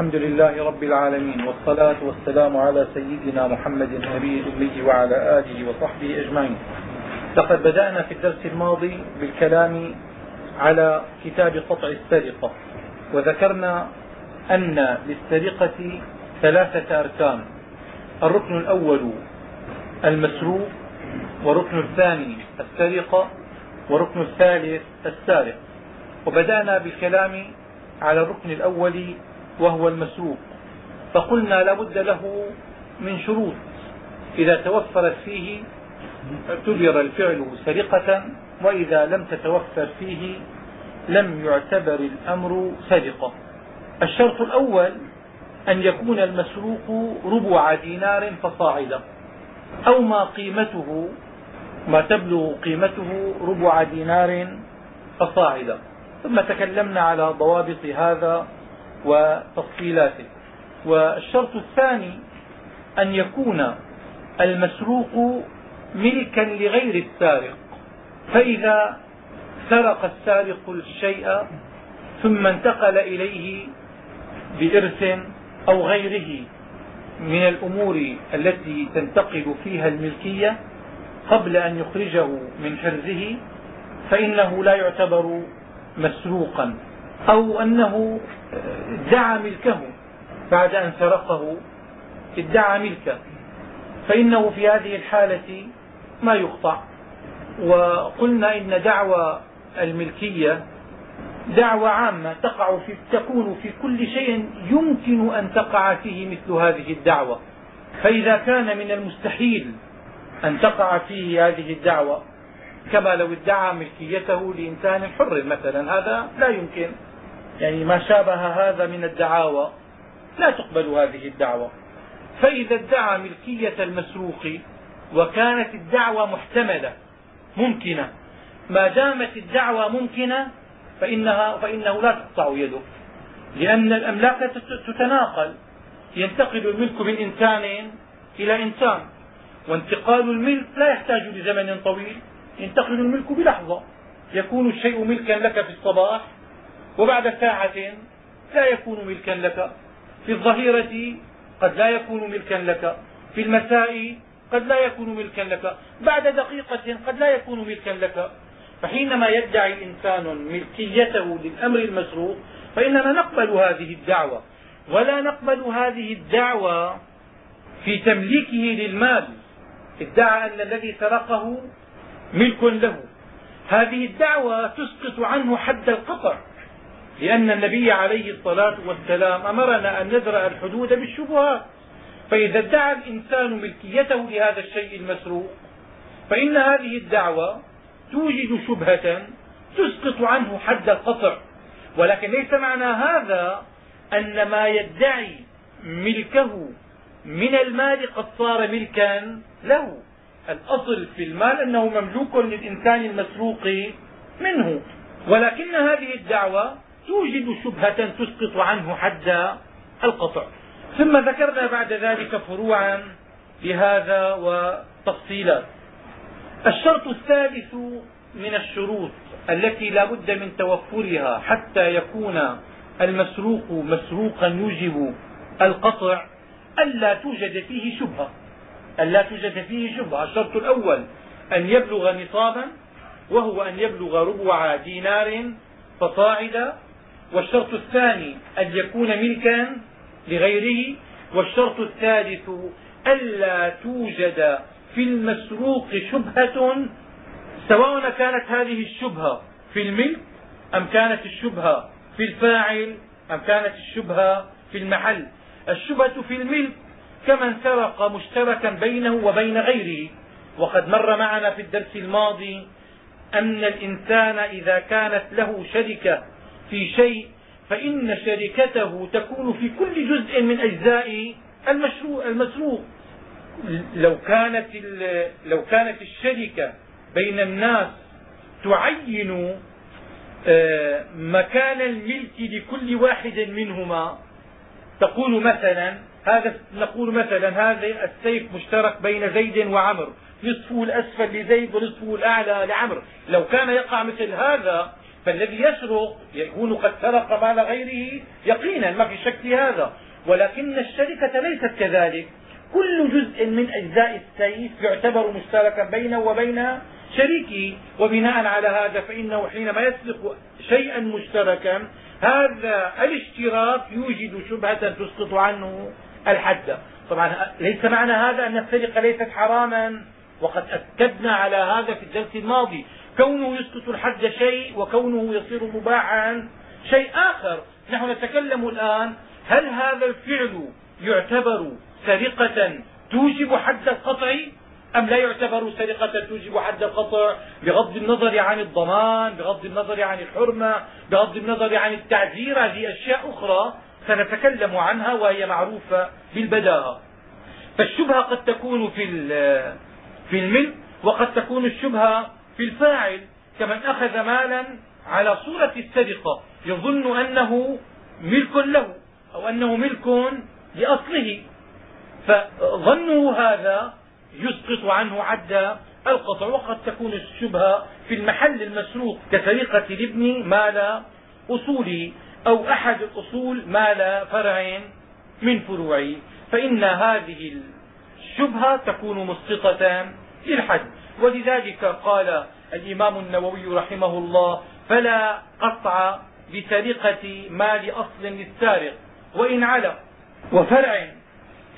الحمد لله رب العالمين والصلاة والسلام على سيدنا محمد النبي الأمي وعلى آله وصحبه أجمعين. لقد بدأنا في الدرس الماضي بالكلام على كتاب قطع السرقة وذكرنا أن للسرقة ثلاثة أركان الركن الأول المسروق والركن الثاني السرقة والركن الثالث السارق. وبدأنا بالكلام على الركن الأول وهو المسروق فقلنا لا بد له من شروط. إذا توفرت فيه اعتبر الفعل سرقة وإذا لم تتوفر فيه لم يعتبر الأمر سرقة. الشرط الأول أن يكون المسروق ربع دينار فصاعدا أو ما قيمته ما تبلغ قيمته ربع دينار فصاعدا. ثم تكلمنا على ضوابط هذا وتفصيلاته. والشرط الثاني أن يكون المسروق ملكا لغير السارق. فإذا سرق السارق الشيء ثم انتقل إليه بإرث أو غيره من الأمور التي تنتقل فيها الملكية قبل أن يخرجه من حرزه فإنه لا يعتبر مسروقا. أو أنه ادعى ملكه بعد أن سرقه ادعى ملكه. فإنه في هذه الحالة ما يقطع وقلنا إن دعوى الملكية دعوى عامة تقع في تكون في كل شيء يمكن أن تقع فيه مثل هذه الدعوة. فإذا كان من المستحيل أن تقع فيه هذه الدعوة كما لو ادعى ملكيته لإنسان حر مثلا هذا لا يمكن. يعني ما شابه هذا من الدعاوى لا تقبل هذه الدعوة فإذا ادعى ملكية المسروق وكانت الدعوة محتملة ممكنة. ما دامت الدعوة ممكنة فإنها فإنه لا تقطع يده. لأن الأملاك تتناقل. ينتقل الملك من إنسان إلى إنسان. وانتقال الملك لا يحتاج لزمن طويل. ينتقل الملك بلحظة. يكون الشيء ملكا لك في الصباح وبعد ساعة لا يكون ملكا لك. في الظهيرة قد لا يكون ملكا لك. في المساء قد لا يكون ملكا لك. بعد دقيقة قد لا يكون ملكا لك. فحينما يدعي إنسان ملكيته للأمر المسروق فإننا نقبل هذه الدعوة. ولا نقبل هذه الدعوة في تمليكه للمال. ادعى أن الذي سرقه ملك له. هذه الدعوة تسقط عنه حد القطع لأن النبي عليه الصلاة والسلام أمرنا أن نزرع الحدود بالشبهات. فإذا ادعى الإنسان ملكيته لهذا الشيء المسروق فإن هذه الدعوة توجد شبهة تسقط عنه حد القطع ولكن ليس معنى هذا أن ما يدعي ملكه من المال قد صار ملكا له. الأصل في المال أنه مملوك للإنسان المسروق منه. ولكن هذه الدعوة توجد شبهة تسقط عنه حد القطع. ثم ذكرنا بعد ذلك فروعا لهذا وتفصيلات الشرط الثالث من الشروط التي لا بد من توفرها حتى يكون المسروق مسروقا يوجب القطع ألا توجد فيه شبهة. ألا توجد فيه شبهة. الشرط الأول أن يبلغ نصابا وهو أن يبلغ ربع دينار فصاعدا والشرط الثاني أن يكون ملكا لغيره والشرط الثالث ألا توجد في المسروق شبهة سواء كانت هذه الشبهة في الملك أم كانت الشبهة في الفاعل أم كانت الشبهة في المحل. الشبهة في الملك كمن سرق مشتركا بينه وبين غيره. وقد مر معنا في الدرس الماضي أن الإنسان إذا كانت له شركة في شيء فإن شركته تكون في كل جزء من أجزاء المشروع المسروق. لو كانت لو كانت الشركة بين الناس تعين آه، مكان الملك لكل واحد منهما تقول مثلا هذا نقول مثلا هذا السيف مشترك بين زيد وعمر نصفه الأسفل لزيد ونصفه الأعلى لعمر. لو كان يقع مثل هذا فالذي يسرق يكون قد سرق مال غيره يقينا ما في شك في هذا. ولكن الشركة ليست كذلك. كل جزء من أجزاء السيف يعتبر مشتركا بينه وبين شريكه. وبناء على هذا فإنه حينما يسرق شيئا مشتركا هذا الاشتراك يوجد شبهة تسقط عنه الحد. طبعا ليس معنى هذا أن السرقة ليست حراما. وقد أكدنا على هذا في الدرس الماضي. كونه يسقط الحد شيء وكونه يصير مباحا شيء آخر. نحن نتكلم الآن هل هذا الفعل يعتبر سرقة توجب حد القطع أم لا يعتبر سرقة توجب حد القطع بغض النظر عن الضمان بغض النظر عن الحرمة بغض النظر عن التعزير هذه أشياء أخرى؟ سنتكلم عنها وهي معروفة بالبداهة. فالشبهة قد تكون في في الملك وقد تكون الشبهة في الفاعل كمن أخذ مالا على صورة السرقة يظن أنه ملك له أو أنه ملك لأصله. فظنه هذا يسقط عنه عد القطع وقد تكون الشبهة في المحل المسروق كسرقة الابن مال أصوله أو أحد الأصول مال فرع من فروعه فإن هذه الشبهة تكون مسقطة للحد. ولذلك قال الإمام النووي رحمه الله فلا قطع بسرقة مال أصل للسارق وإن على وفرع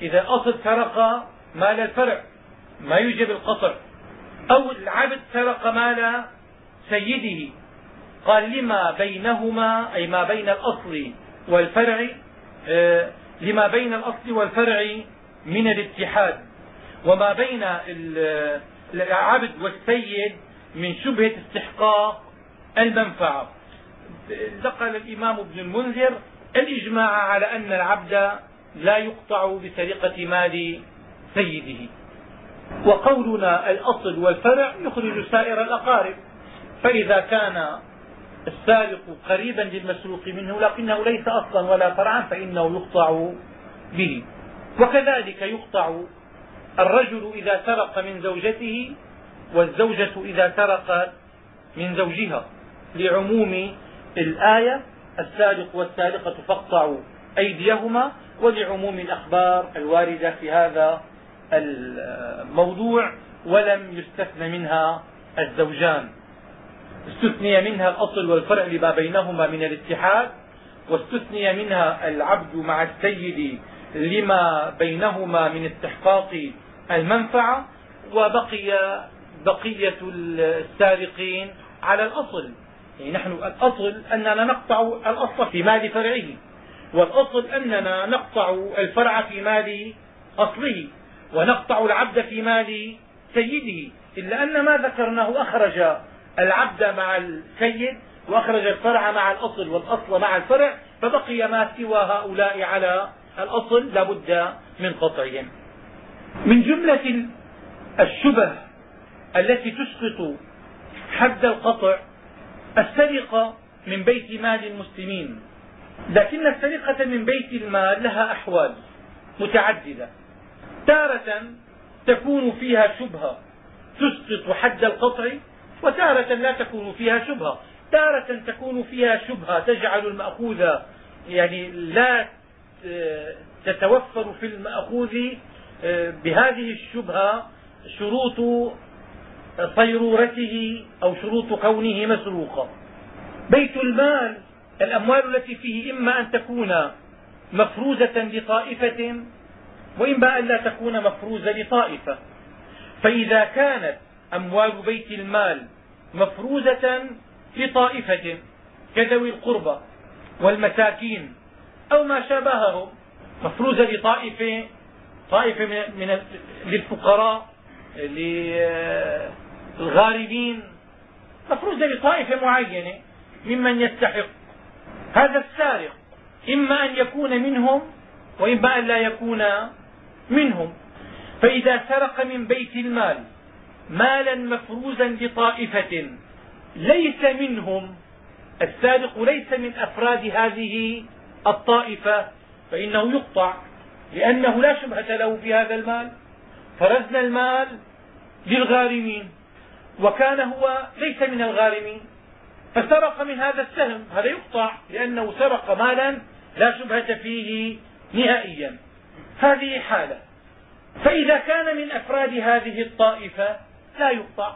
إذا أصل سرق مال الفرع ما يوجب القطع أو العبد سرق مال سيده. قال لما بينهما أي ما بين الأصل والفرع آه، لما بين الأصل والفرع من الاتحاد وما بين العبد والسيد من شبهة استحقاق المنفعة. نقل الإمام ابن المنذر الإجماع على أن العبد لا يقطع بسرقة مال سيده. وقولنا الأصل والفرع يخرج سائر الأقارب. فإذا كان السارق قريبا للمسروق منه لكنه ليس أصلا ولا فرعا فإنه يقطع به. وكذلك يقطع الرجل إذا سرق من زوجته والزوجة إذا سرقت من زوجها لعموم الآية السارق والسارقة فاقطعوا أيديهما ولعموم الأخبار الواردة في هذا الموضوع ولم يستثن منها الزوجان. استثني منها الأصل والفرع لما بينهما من الاتحاد واستثني منها العبد مع السيد لما بينهما من استحقاق المنفعة وبقي بقية السارقين على الأصل. يعني نحن الأصل أننا نقطع الأصل في مال فرعه والأصل أننا نقطع الفرع في مال أصله ونقطع العبد في مال سيده. إلا أن ما ذكرناه أخرج العبد مع السيد وأخرج الفرع مع الأصل والأصل مع الفرع فبقي ما سوى هؤلاء على الأصل لا بد من قطعهم. من جملة الشبه التي تسقط حد القطع السرقة من بيت مال المسلمين. لكن السرقة من بيت المال لها أحوال متعددة. تارة تكون فيها شبهة تسقط حد القطع وتارة لا تكون فيها شبهة. تارة تكون فيها شبهة تجعل المأخوذ يعني لا تتوفر في المأخوذ آه، بهذه الشبهة شروط صيرورته أو شروط كونه مسروقا بيت المال الأموال التي فيه إما أن تكون مفروزة لطائفة وإما أن لا تكون مفروزة لطائفة. فإذا كانت أموال بيت المال مفروزة لطائفة كذوي القربى والمساكين أو ما شابههم مفروزة لطائفة طائفة من للفقراء للغاربين. مفروزة لطائفة معينة ممن يستحق هذا السارق إما أن يكون منهم وإما أن لا يكون منهم. فإذا سرق من بيت المال مالا مفروزا لطائفة ليس منهم السارق ليس من أفراد هذه الطائفة فإنه يقطع لأنه لا شبهة له في هذا المال. فرزنا المال للغارمين وكان هو ليس من الغارمين. فسرق من هذا السهم هذا يقطع لأنه سرق مالا لا شبهة فيه نهائيا. هذه حالة. فإذا كان من أفراد هذه الطائفة لا يقطع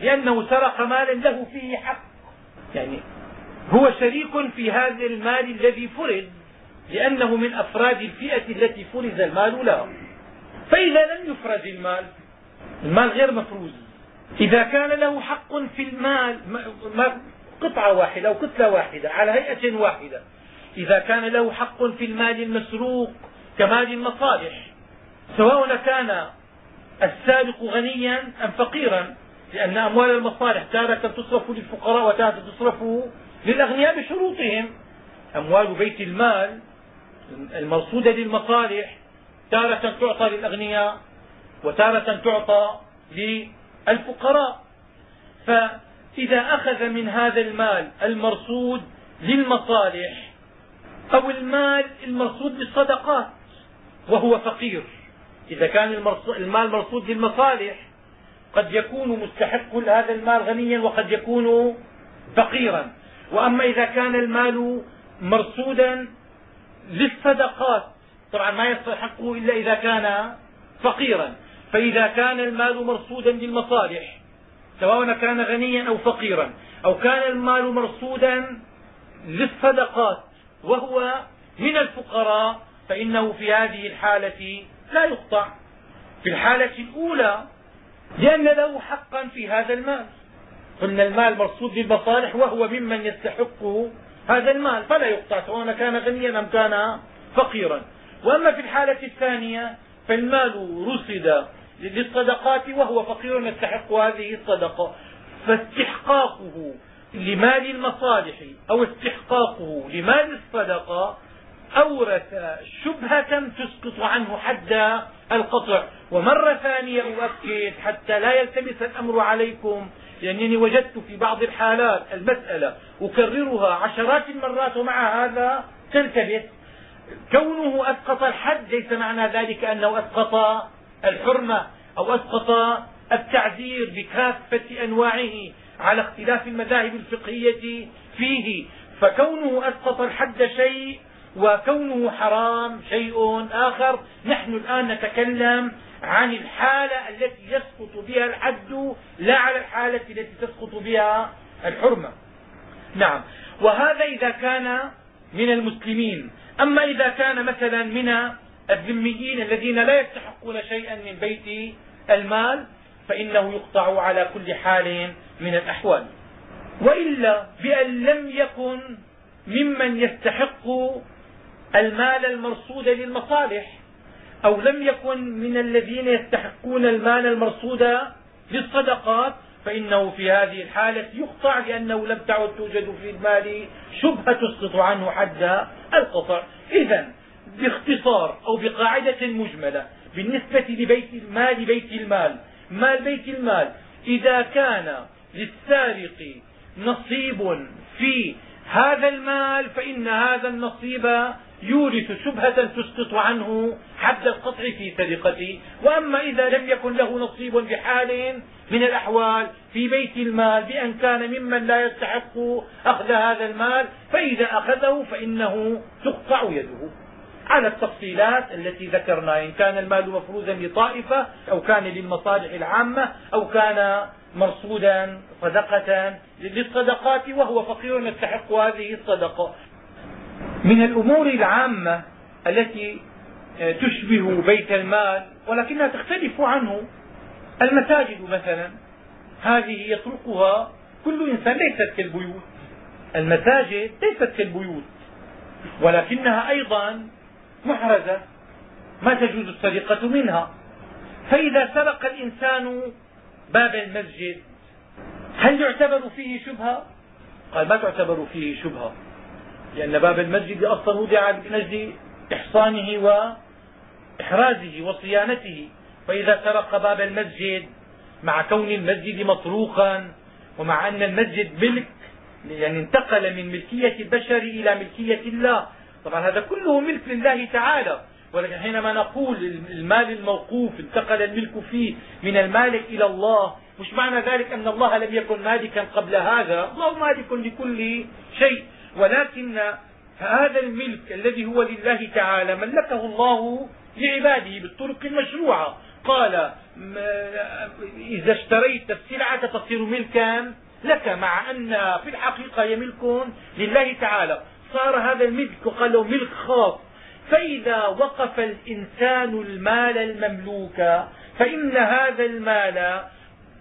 لأنه سرق مالا له فيه حق. يعني هو شريك في هذا المال الذي فرز لأنه من أفراد الفئة التي فرز المال لها. فإذا لم يفرز المال المال غير مفروز. إذا كان له حق في المال قطعة واحدة أو كتلة واحدة على هيئة واحدة. إذا كان له حق في المال المسروق كمال المصالح سواء كان السارق غنيا أم فقيرا لأن أموال المصالح تارة تصرف للفقراء وتارة تصرف للأغنياء بشروطهم. أموال بيت المال المرصودة للمصالح تارة تعطى للأغنياء وتارة تعطى للفقراء. فإذا أخذ من هذا المال المرصود للمصالح أو المال المرصود للصدقات وهو فقير إذا كان المال مرصود للمصالح قد يكون مستحق هذا المال غنيا وقد يكون فقيرا. وأما إذا كان المال مرصودا للصدقات. طبعا ما يستحقه إلا إذا كان فقيرا. فإذا كان المال مرصودا للمصالح سواء كان غنيا أو فقيرا أو كان المال مرصودا للصدقات وهو من الفقراء فإنه في هذه الحالة لا يقطع. في الحالة الأولى لأن له حقا في هذا المال. قلنا المال مرصود للمصالح وهو ممن يستحق هذا المال فلا يقطع سواء كان غنيا أم كان فقيرا. وأما في الحالة الثانية فالمال رصد للصدقات وهو فقير يستحق هذه الصدقة. فاستحقاقه لمال المصالح أو استحقاقه لمال الصدقة أورث شبهة تسقط عنه حد القطع. ومرة ثانية أؤكد حتى لا يلتبس الأمر عليكم. لأنني وجدت في بعض الحالات المسألة أكررها عشرات المرات ومع هذا تلتبس كونه أسقط الحد ليس معنى ذلك أنه أسقط الحرمة أو أسقط التعذير بكافة أنواعه على اختلاف المذاهب الفقهية فيه. فكونه أسقط الحد شيء وكونه حرام شيء آخر نحن الآن نتكلم عن الحالة التي يسقط بها الحد لا على الحالة التي تسقط بها الحرمة. نعم. وهذا إذا كان من المسلمين. أما إذا كان مثلا من الذميين الذين لا يستحقون شيئا من بيت المال فإنه يقطع على كل حال من الأحوال. وإلا بأن لم يكن ممن يستحق المال المرصود للمصالح أو لم يكن من الذين يستحقون المال المرصود للصدقات فإنه في هذه الحالة يقطع لأنه لم تعد توجد في المال شبهة تسقط عنه حد القطع. إذا باختصار أو بقاعدة مجملة بالنسبة لبيت المال بيت المال. مال بيت المال. إذا كان للسارق نصيب في هذا المال فإن هذا النصيب يورث شبهة تسقط عنه حد القطع في سرقته وأما إذا لم يكن له نصيب بحال من الأحوال في بيت المال بأن كان ممن لا يستحق أخذ هذا المال فإذا أخذه فإنه تقطع يده. على التفصيلات التي ذكرنا إن كان المال مفروزا لطائفة أو كان للمصالح العامة أو كان مرصودا صدقة للصدقات وهو فقير يستحق هذه الصدقة. من الأمور العامة التي تشبه بيت المال ولكنها تختلف عنه المساجد مثلا هذه يطرقها كل إنسان ليست كالبيوت. المساجد ليست كالبيوت ولكنها أيضا محرزة ما تجوز السرقة منها. فإذا سرق الإنسان باب المسجد. هل يعتبر فيه شبهة؟ قال ما تعتبر فيه شبهة لأن باب المسجد أصلا وضع من أجل إحصانه وإحرازه وصيانته. فإذا سرق باب المسجد مع كون المسجد مطروقا ومع أن المسجد ملك يعني انتقل من ملكية البشر إلى ملكية الله. طبعا هذا كله ملك لله تعالى. ولكن حينما نقول المال الموقوف انتقل الملك فيه من المالك إلى الله مش معنى ذلك أن الله لم يكن مالكا قبل هذا؟ الله مالك لكل شيء. ولكن هذا الملك الذي هو لله تعالى ملكه الله لعباده بالطرق المشروعة. قال إذا اشتريت السلعة تصير ملكا لك مع أن في الحقيقة هي ملك لله تعالى. صار هذا الملك وقال له ملك خاص. فإذا وقف الإنسان المال المملوك فإن هذا المال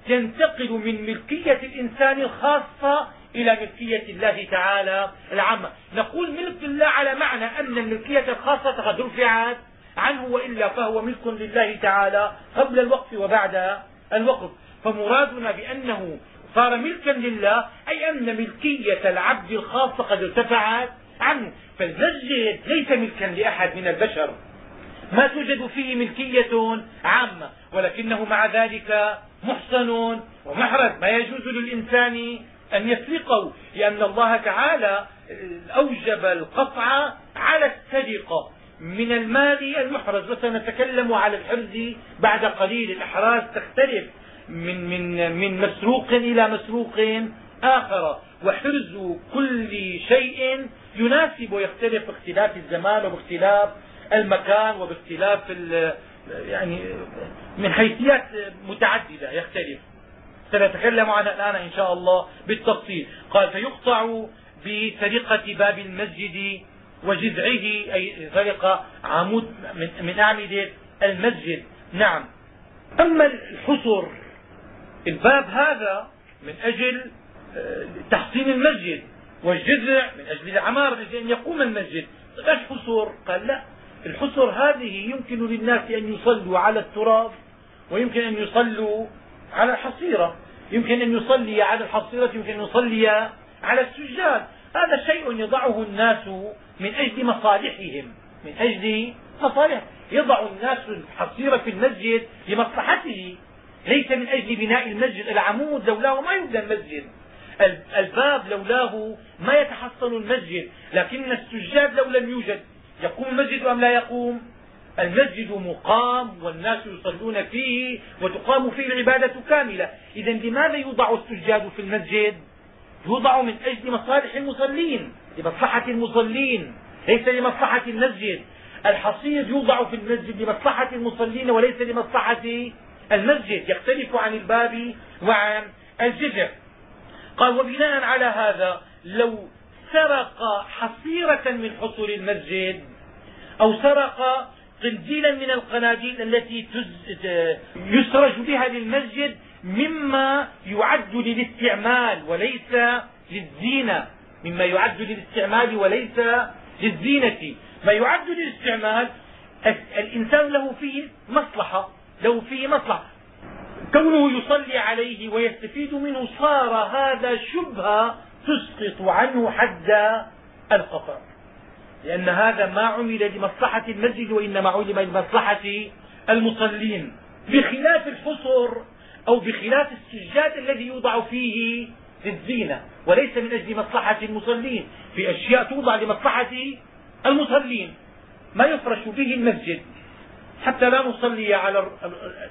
ينتقل من ملكية الإنسان الخاصة إلى ملكية الله تعالى العامة نقول ملك الله على معنى أن الملكية الخاصة قد رفعت عنه وإلا فهو ملك لله تعالى قبل الوقف وبعد الوقف. فمرادنا بأنه صار ملكا لله أي أن ملكية العبد الخاصة قد ارتفعت عنه. فالمسجد ليس ملكا لأحد من البشر. ما توجد فيه ملكية عامة ولكنه مع ذلك محصن ومحرز. ما يجوز للإنسان أن يسرقه لأن الله تعالى أوجب القطع على السرقة. من المال المحرز. وسنتكلم على الحرز بعد قليل. الأحراز تختلف من, من, من مسروق إلى مسروق آخر. وحرز كل شيء يناسب ويختلف باختلاف الزمان وباختلاف المكان وباختلاف يعني من حيثيات متعددة يختلف. سنتكلم عنها الآن إن شاء الله بالتفصيل. قال فيقطع بسرقة باب المسجد وجذعه أي سرق عمود من أعمدة المسجد. نعم. أما الحصر الباب هذا من أجل آه، تحصين المسجد. والجذع من أجل العمارة من أجل أن يقوم المسجد. إيش حصر قال لا. الحصر هذه يمكن للناس أن يصلوا على التراب ويمكن أن يصلوا على الحصيرة. يمكن أن يصلي على الحصيرة يمكن أن يصلي على السجاد. هذا شيء يضعه الناس من أجل مصالحهم. من أجل مصالح. يضع الناس الحصيرة في المسجد لمصلحته. ليس من أجل بناء المسجد العمود لولاه ما يبنى المسجد. الباب لولاه ما يتحصن المسجد لكن السجاد لو لم يوجد يقوم المسجد أم لا يقوم؟ المسجد مقام والناس يصلون فيه وتقام فيه العبادة كاملة. إذا لماذا يوضع السجاد في المسجد؟ يوضع من أجل مصالح المصلين لمصلحة المصلين ليس لمصلحة المسجد. الحصير يوضع في المسجد لمصلحة المصلين وليس لمصلحة المسجد. يختلف عن الباب وعن الجذع قال وبناء على هذا لو سرق حصيرة من حصول المسجد أو سرق قنديلا من القناديل التي يسرج بها للمسجد مما يعد للاستعمال وليس للزينة. مما يعد للاستعمال وليس للزينة. ما يعد للاستعمال الإنسان له فيه مصلحة له فيه مصلحة. كونه يصلي عليه ويستفيد منه صار هذا شبهة تسقط عنه حد القطر. لأن هذا ما عمل لمصلحة المسجد وإنما عمل لمصلحة المصلين. بخلاف الحصر أو بخلاف السجاد الذي يوضع فيه للزينة وليس من أجل مصلحة المصلين في أشياء توضع لمصلحة المصلين. ما يفرش به المسجد. حتى لا نصلي على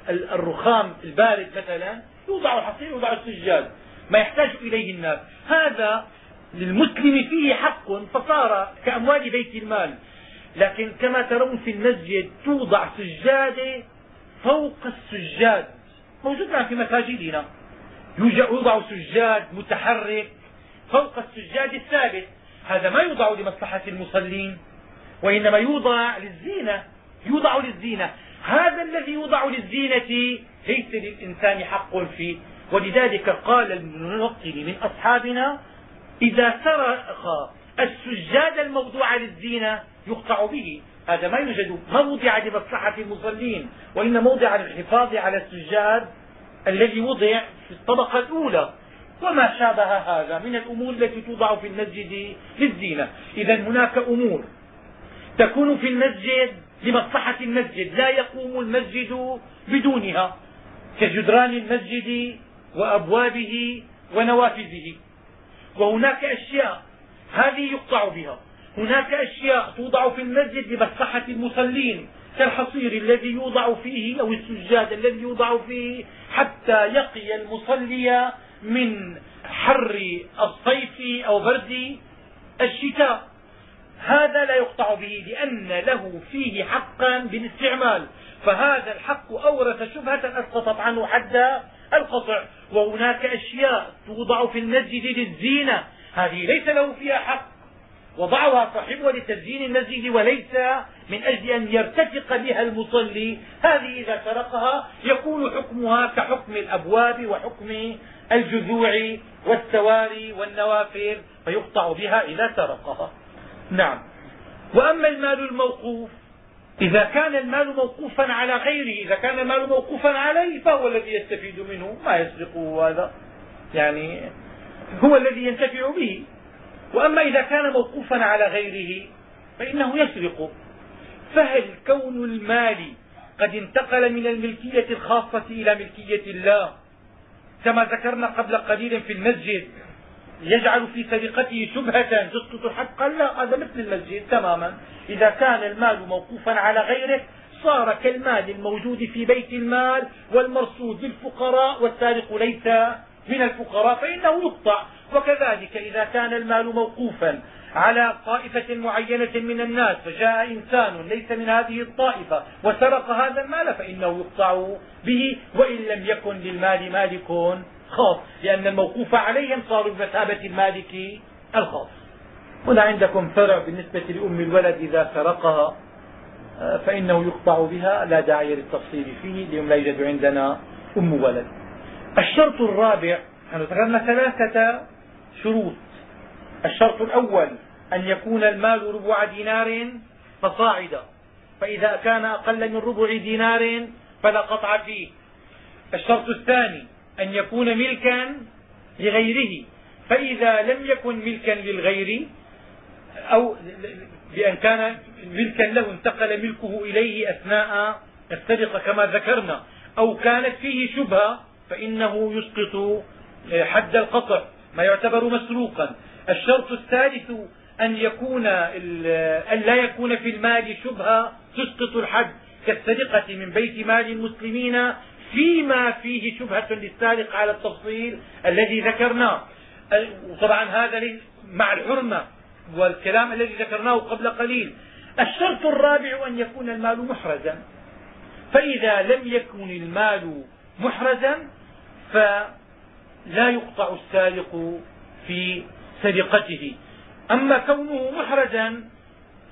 الرخام البارد مثلا يوضع الحصير يوضع السجاد. ما يحتاج إليه الناس. هذا للمسلم فيه حق فصار كأموال بيت المال. لكن كما ترون في المسجد توضع سجادة فوق السجاد. موجود الان في مساجدنا. يوضع سجاد متحرك فوق السجاد الثابت. هذا ما يوضع لمصلحة المصلين وإنما يوضع للزينة. يوضع للزينة. هذا الذي يوضع للزينة ليس للإنسان حق فيه ولذلك قال المنقل من أصحابنا إذا سرق السجاد الموضوع للزينة يقطع به. هذا ما يوجد ما وضع لمصلحة المصلين وإن موضع للحفاظ على السجاد الذي وضع في الطبقة الأولى. وما شابه هذا من الأمور التي توضع في المسجد للزينة. إذا هناك أمور تكون في المسجد لمصلحة المسجد. لا يقوم المسجد بدونها كجدران المسجد وأبوابه ونوافذه. وهناك أشياء هذه يقطع بها. هناك أشياء توضع في المسجد لمصلحة المصلين كالحصير الذي يوضع فيه أو السجاد الذي يوضع فيه حتى يقي المصلي من حر الصيف أو برد الشتاء. هذا لا يقطع به لأن له فيه حقا بالاستعمال. فهذا الحق أورث شبهة أسقطت عنه حد القطع. وهناك أشياء توضع في المسجد للزينة. هذه ليس له فيها حق. وضعها صاحبها لتزيين المسجد وليس من أجل أن يرتفق بها المصلي. هذه إذا سرقها يكون حكمها كحكم الأبواب وحكم الجذوع والسواري والنوافذ فيقطع بها إذا سرقها. نعم. وأما المال الموقوف إذا كان المال موقوفا على غيره إذا كان المال موقوفا عليه فهو الذي يستفيد منه ما يسرقه هذا. يعني هو الذي ينتفع به. وأما إذا كان موقوفا على غيره فإنه يسرق فهل كون المال قد انتقل من الملكية الخاصة إلى ملكية الله كما ذكرنا قبل قليل في المسجد يجعل في سرقته شبهة تسقط حقا لا هذا مثل المسجد تماما. إذا كان المال موقوفا على غيره صار كالمال الموجود في بيت المال والمرصود للفقراء والسارق ليس من الفقراء فإنه يقطع. وكذلك إذا كان المال موقوفا على طائفة معينة من الناس فجاء إنسان ليس من هذه الطائفة وسرق هذا المال فإنه يقطع به وإن لم يكن للمال مالك خاص لأن الموقوف عليهم صاروا بمثابة المالك الخاص. هنا عندكم فرع بالنسبة لأم الولد إذا سرقها آه، فإنه يقطع بها لا داعي للتفصيل فيه لأن لا يوجد عندنا أم ولد. الشرط الرابع نحن ذكرنا ثلاثة شروط. الشرط الأول أن يكون المال ربع دينار فصاعدا. فإذا كان أقل من ربع دينار فلا قطع فيه. الشرط الثاني أن يكون ملكا لغيره. فإذا لم يكن ملكا للغير أو بأن كان ملكا له انتقل ملكه إليه أثناء السرقة كما ذكرنا. أو كانت فيه شبهة فإنه يسقط حد القطع ما يعتبر مسروقا. الشرط الثالث أن يكون أن لا يكون في المال شبهة تسقط الحد كالسرقة من بيت مال المسلمين فيما فيه شبهة للسارق على التفصيل الذي ذكرناه. طبعا هذا مع الحرمة والكلام الذي ذكرناه قبل قليل. الشرط الرابع أن يكون المال محرزا. فإذا لم يكن المال محرزا فلا يقطع السارق في سرقته. أما كونه محرزا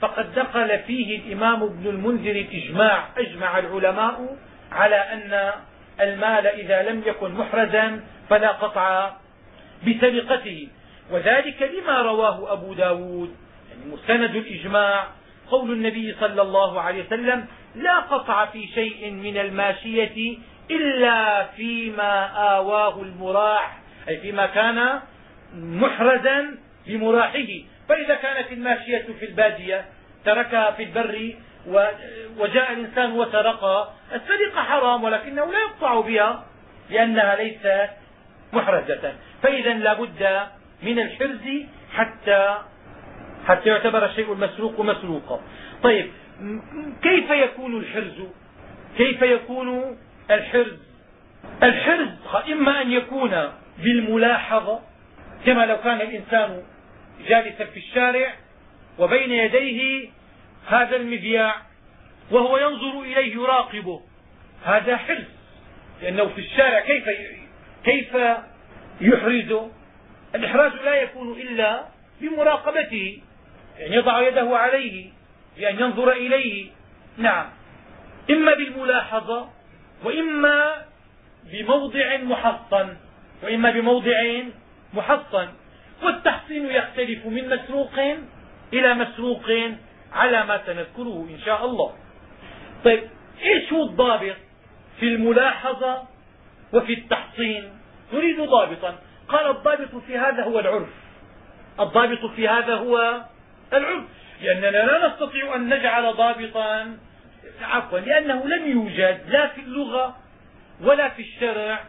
فقد نقل فيه الإمام ابن المنذر إجماع أجمع العلماء على أن المال إذا لم يكن محرزا فلا قطع بسرقته. وذلك لما رواه أبو ب داود. يعني مستند الإجماع. قول النبي صلى الله عليه وسلم لا قطع في شيء من الماشية إلا فيما آواه المراح. أي فيما كان محرزا بمراحه فإذا كانت الماشية في البادية تركها في البر وجاء الإنسان وسرقها السرقة حرام ولكنه لا يقطع بها لأنها ليست محرزة. فإذا لا بد من الحرز حتى حتى يعتبر الشيء المسروق مسروقا طيب كيف يكون الحرز؟ كيف يكون الحرز؟ الحرز إما أن يكون بالملاحظة كما لو كان الإنسان جالسا في الشارع وبين يديه هذا المذياع وهو ينظر إليه يراقبه. هذا حرز لأنه في الشارع كيف كيف يحرزه الإحراز لا يكون إلا بمراقبته يعني يضع يده عليه بأن ينظر إليه. نعم. إما بالملاحظة وإما بموضع محصن وإما بموضع محصن. والتحصين يختلف من مسروق إلى مسروق. على ما سنذكره إن شاء الله. طيب إيش هو الضابط في الملاحظة وفي التحصين؟ نريد ضابطا. قال الضابط في هذا هو العرف. الضابط في هذا هو العرف. لأننا لا نستطيع أن نجعل ضابطا عفوا لأنه لم يوجد لا في اللغة ولا في الشرع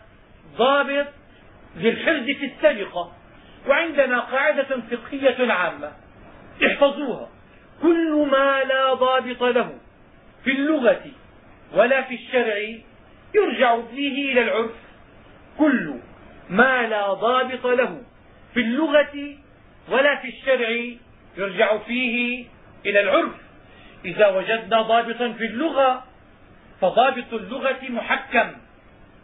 ضابط للحرز في السرقة. وعندنا قاعدة فقهية عامة. احفظوها. كل ما لا ضابط له في اللغة ولا في الشرع يرجع فيه إلى العرف. كل ما لا ضابط له في اللغة ولا في الشرع يرجع فيه إلى العرف. إذا وجدنا ضابطا في اللغة فضابط اللغة محكم.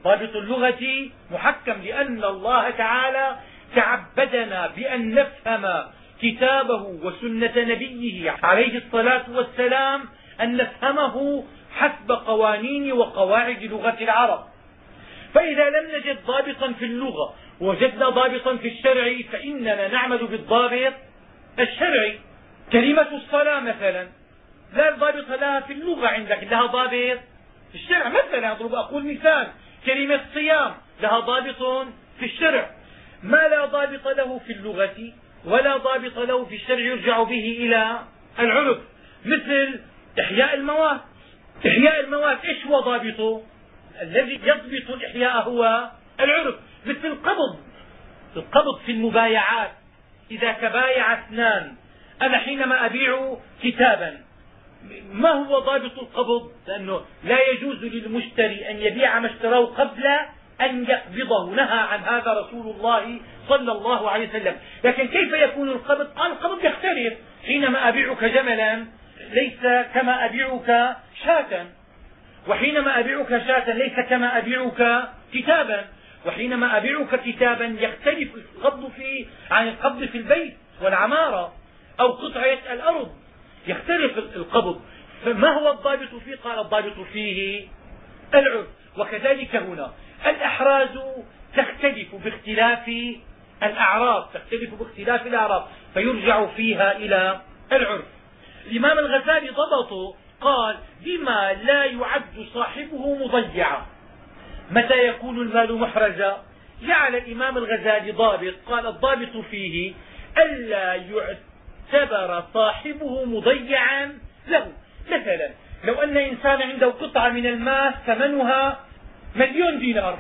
ضابط اللغة محكم لأن الله تعالى تعبدنا بأن نفهم كتابه وسنة نبيه عليه الصلاة والسلام أن نفهمه حسب قوانين وقواعد لغة العرب. فإذا لم نجد ضابطا في اللغة وجدنا ضابطا في الشرع فإننا نعمل بالضابط الشرعي. كلمة الصلاة مثلا لا ضابط لها في اللغة عندك لها ضابط في الشرع. مثلا أضرب أقول مثال كلمة صيام لها ضابط في الشرع. ما لا ضابط له في اللغة؟ ولا ضابط له في الشرع يرجع به إلى العرف مثل إحياء الموات. إحياء الموات إيش هو ضابطه؟ الذي يضبط الإحياء هو العرف مثل القبض. القبض في المبايعات. إذا تبايع اثنان أنا حينما أبيع كتابا ما هو ضابط القبض؟ لأنه لا يجوز للمشتري أن يبيع ما اشتراه قبل أن يقبضه نهى عن هذا رسول الله صلى الله عليه وسلم. لكن كيف يكون القبض؟ قال القبض يختلف. حينما أبيعك جملا ليس كما أبيعك شاة. وحينما أبيعك شاة ليس كما أبيعك كتابا. وحينما أبيعك كتابا يختلف القبض فيه عن القبض في البيت والعمارة أو قطعة الأرض. يختلف القبض. فما هو الضابط فيه؟ قال الضابط فيه العرف وكذلك هنا. الأحراز تختلف باختلاف الأعراض تختلف باختلاف الأعراض فيرجع فيها إلى العرف. الإمام الغزالي ضبطه قال بما لا يعد صاحبه مضيعا. متى يكون المال محرزا؟ جعل الإمام الغزالي ضابط قال الضابط فيه ألا يعتبر صاحبه مضيعا له. مثلا لو أن إنسان عنده قطعة من المال ثمنها مليون دينار.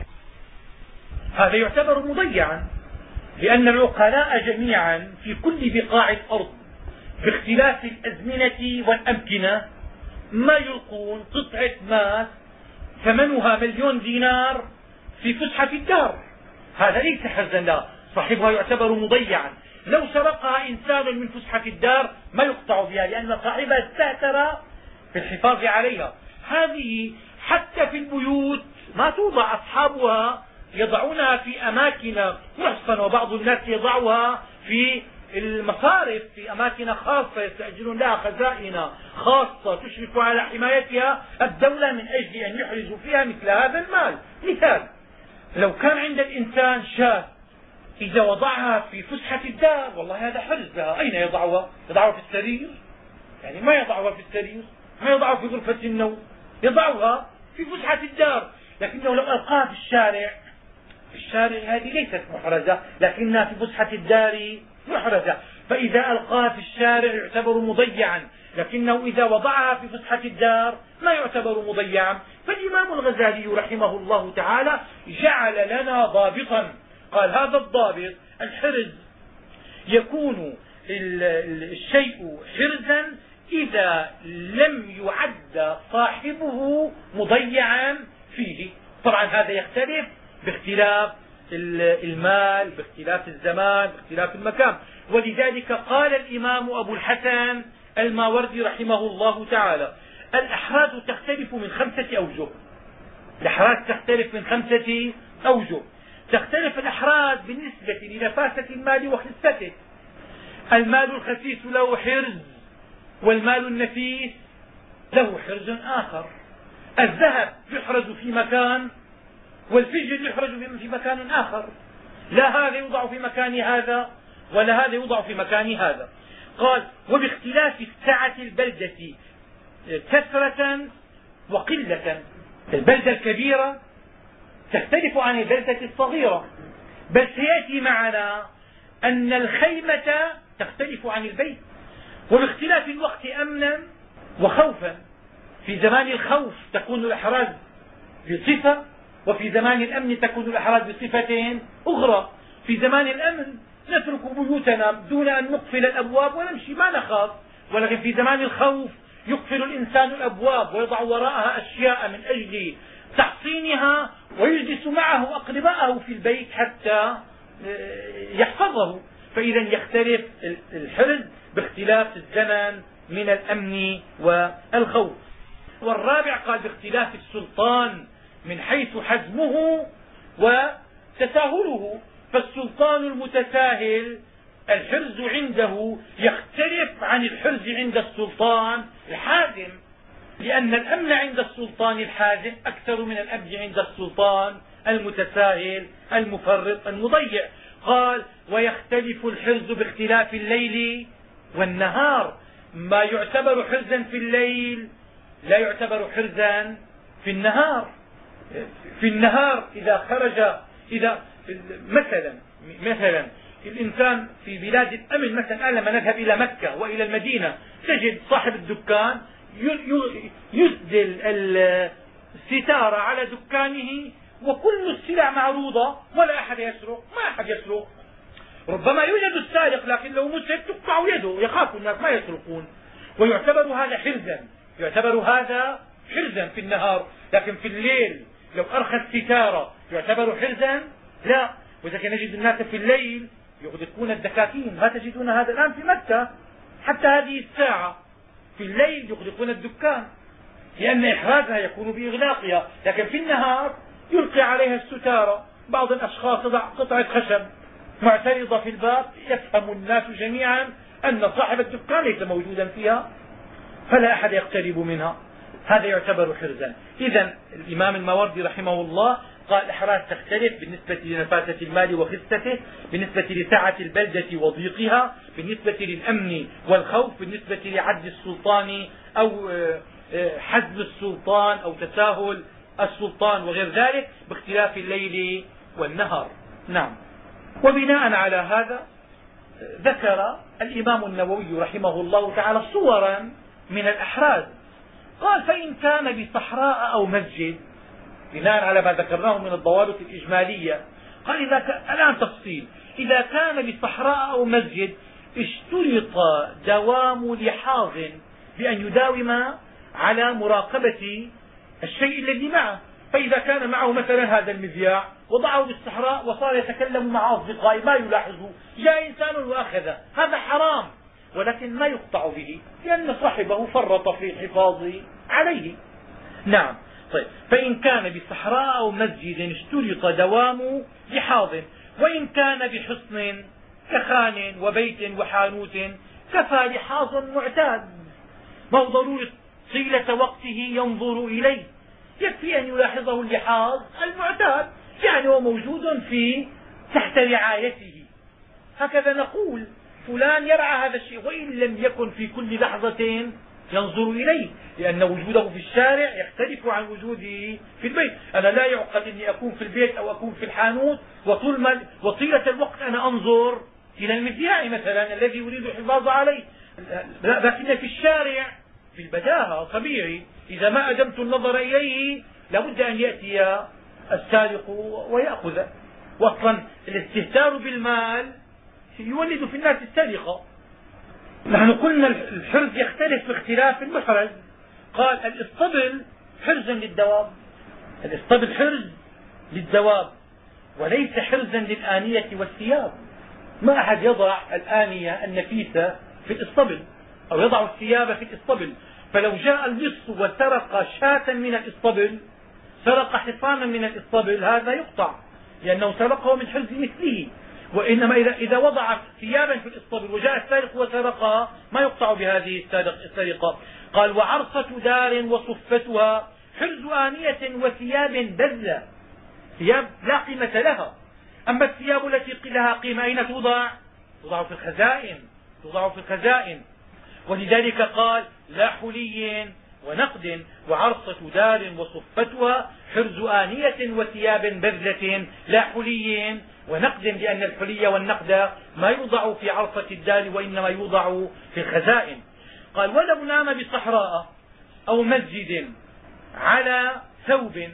هذا يعتبر مضيعا لأن العقلاء جميعا في كل بقاع الأرض باختلاف الأزمنة والأمكنة ما يلقون قطعة ماس ثمنها مليون دينار في فسحة الدار هذا ليس حرزا لا. صاحبها يعتبر مضيعا. لو سرقها إنسان من فسحة الدار ما يقطع بها لأن صاحبها استأثر في الحفاظ عليها. هذه حتى في البيوت ما توضع أصحابها يضعونها في أماكن محصنة وبعض الناس يضعها في المصارف في أماكن خاصة يستأجرون لها خزائن خاصة تشرف على حمايتها الدولة من أجل أن يحرزوا فيها مثل هذا المال. مثال لو كان عند الإنسان شاة إذا وضعها في فسحة الدار والله هذا حرز لها أين يضعها؟ يضعها في السرير. يعني ما يضعها في السرير ما يضعها في غرفة النوم يضعها في فسحة الدار. لكنه لو ألقاها في الشارع في الشارع هذه ليست محرزة لكنها في فسحة الدار محرزة. فإذا ألقاها في الشارع يعتبر مضيعا لكنه إذا وضعها في فسحة الدار ما يعتبر مضيعا. فالإمام الغزالي رحمه الله تعالى جعل لنا ضابطا. قال هذا الضابط الحرز يكون الشيء حرزا إذا لم يعد صاحبه مضيعا. فيه طبعا هذا يختلف باختلاف المال باختلاف الزمان باختلاف المكان. ولذلك قال الإمام أبو الحسن الماوردي رحمه الله تعالى الأحراز تختلف من خمسة أوجه. الأحراز تختلف من خمسة أوجه. تختلف الأحراز بالنسبة لنفاسة المال وخسته المال الخسيس له حرز والمال النفيس له حرز آخر. الذهب يحرز في مكان والفجر يحرز في مكان آخر. لا هذا يوضع في مكان هذا ولا هذا يوضع في مكان هذا. قال وباختلاف سعة البلدة كثرة وقلة. البلدة الكبيرة تختلف عن البلدة الصغيرة. بل سيأتي معنا أن الخيمة تختلف عن البيت. وباختلاف الوقت أمنا وخوفا. في زمان الخوف تكون الأحراز بصفة وفي زمان الأمن تكون الأحراز بصفة أخرى. في زمان الأمن نترك بيوتنا دون أن نقفل الأبواب ونمشي ما نخاف ولكن في زمان الخوف يقفل الإنسان الأبواب ويضع وراءها أشياء من أجل تحصينها ويجلس معه أقرباءه في البيت حتى آه، يحفظه. فإذا يختلف الحرز باختلاف الزمن من الأمن والخوف. والرابع قال باختلاف السلطان من حيث حزمه وتساهله. فالسلطان المتساهل الحرز عنده يختلف عن الحرز عند السلطان الحازم لأن الأمن عند السلطان الحازم أكثر من الأمن عند السلطان المتساهل المفرط المضيع. قال ويختلف الحرز باختلاف الليل والنهار. ما يعتبر حرزا في الليل لا يعتبر حرزا في النهار. في النهار إذا خرج إذا مثلا مثلا الإنسان في بلاد الأمن مثلا لما نذهب إلى مكة وإلى المدينة تجد صاحب الدكان يسدل الستارة على دكانه وكل السلع معروضة ولا أحد يسرق ما أحد يسرق. ربما يوجد السارق لكن لو مسك تقطع يده يخاف الناس ما يسرقون. ويعتبر هذا حرزا. يعتبر هذا حرزا في النهار لكن في الليل لو أرخى الستارة يعتبر حرزا؟ لا. وإذا نجد الناس في الليل يغلقون الدكاكين. ما تجدون هذا الآن في مكة؟ حتى هذه الساعة في الليل يغلقون الدكان لأن إحراجها يكون بإغلاقها. لكن في النهار يلقي عليها الستارة. بعض الأشخاص يضع قطعة خشب معترضة في الباب. يفهم الناس جميعا أن صاحب الدكان ليس موجودا فيها. فلا أحد يقترب منها. هذا يعتبر حرزا. إذا الإمام الماوردي رحمه الله قال الإحراز تختلف بالنسبة لنفاسة المال وخسته بالنسبة لسعة البلدة وضيقها بالنسبة للأمن والخوف بالنسبة لعدل السلطان أو آه، آه، حزب السلطان أو تساهل السلطان وغير ذلك باختلاف الليل والنهار. نعم. وبناء على هذا ذكر الإمام النووي رحمه الله تعالى صورا من الأحراز قال فإن كان بصحراء أو مسجد بناء على ما ذكرناه من الضوابط الإجمالية قال إذا كان الآن تفصيل. إذا كان بصحراء أو مسجد اشترط دوام لحاظ بأن يداوم على مراقبة الشيء الذي معه. فإذا كان معه مثلا هذا المذياع وضعه بالصحراء وصار يتكلم مع أصدقائه ما يلاحظه. جاء إنسان وأخذه. هذا حرام. ولكن ما يقطع به لأن صاحبه فرط في الحفاظ عليه. نعم. طيب. فإن كان بصحراء أو مسجد اشترط دوام لحاظ وإن كان بحصن كخان وبيت وحانوت كفى لحاظ معتاد. ما هو ضروري طيلة وقته ينظر إليه؟ يكفي أن يلاحظه اللحاظ المعتاد يعني هو موجود في تحت رعايته. هكذا نقول. فلان يرعى هذا الشيء وإن لم يكن في كل لحظة ينظر إليه لأن وجوده في الشارع يختلف عن وجوده في البيت. أنا لا يعقد أني أكون في البيت أو أكون في الحانوت وطول ما وطيلة الوقت أنا أنظر إلى المذياع مثلا الذي أريد الحفاظ عليه. لكن في الشارع في البداهة طبيعي إذا ما أدمت النظر إليه لابد أن يأتي السارق ويأخذه واصلا الاستهتار بالمال يولد في الناس السرقة. نحن قلنا الحرز يختلف باختلاف المحرز. قال الاسطبل حرز للدواب. الاسطبل حرز للدواب وليس حرزا للآنية والثياب. ما أحد يضع الآنية النفيسة في الاسطبل أو يضع الثياب في الاسطبل. فلو جاء اللص وسرق شاة من الاسطبل سرق حصانا من الاسطبل هذا يقطع لأنه سرقه من حرز مثله. وإنما إذا, إذا وضع ثيابا في الاسطبل وجاء السارق وسرقها ما يقطع بهذه السرقة. قال وعرصة دار وصفتها حرز آنية وثياب بذلة. ثياب لا قيمة لها. أما الثياب التي لها قيمة أين توضع؟ توضع في الخزائن. توضع في الخزائن. ولذلك قال لا حلي ونقد. وعرصة دار وصفتها حرز آنية وثياب بذلة لا حلي ونقد لأن الحلي والنقد ما يوضع في عرصة الدار وإنما يوضع في الخزائن قال ولو نام بصحراء أو مسجد على ثوب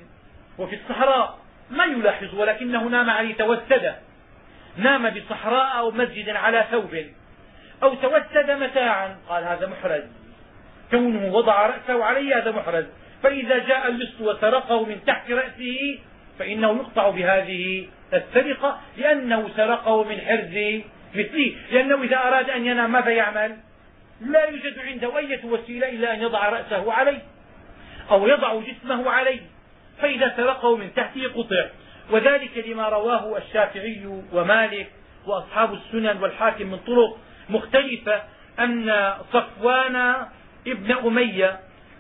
وفي الصحراء ما يلاحظ ولكنه نام عليه توسد. نام بصحراء أو مسجد على ثوب أو توسد متاعا. قال هذا محرز. كونه وضع رأسه عليه هذا محرز. فإذا جاء اللص وسرقه من تحت رأسه فإنه يقطع بهذه السرقة لأنه سرقه من حرز مثله. لأنه إذا أراد أن ينام ماذا يعمل؟ لا يوجد عنده أي وسيلة إلا أن يضع رأسه عليه أو يضع جسمه عليه. فإذا سرقه من تحته قطع. وذلك لما رواه الشافعي ومالك وأصحاب السنن والحاكم من طرق مختلفة أن صفوان ابن أمية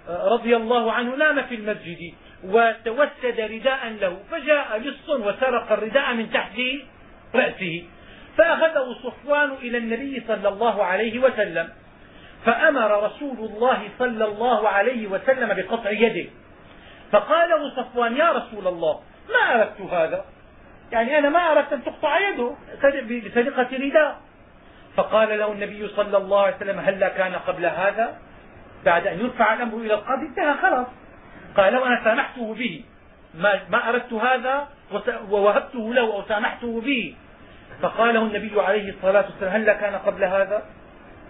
رضي الله عنه نام في المسجد وتوسد رداء له فجاء لص وسرق الرداء من تحت رأسه فأخذه صفوان إلى النبي صلى الله عليه وسلم فأمر رسول الله صلى الله عليه وسلم بقطع يده فقال له صفوان يا رسول الله ما أردت هذا؟ يعني أنا ما أردت أن تقطع يده بسرقة رداء. فقال له النبي صلى الله عليه وسلم هلا كان قبل هذا؟ بعد أن يرفع الأمر إلى القاضي انتهى خلاص. قال لو أنا سامحته به ما, ما أردت هذا ووهبته له أو سامحته به. فقال له النبي عليه الصلاة والسلام هل كان قبل هذا؟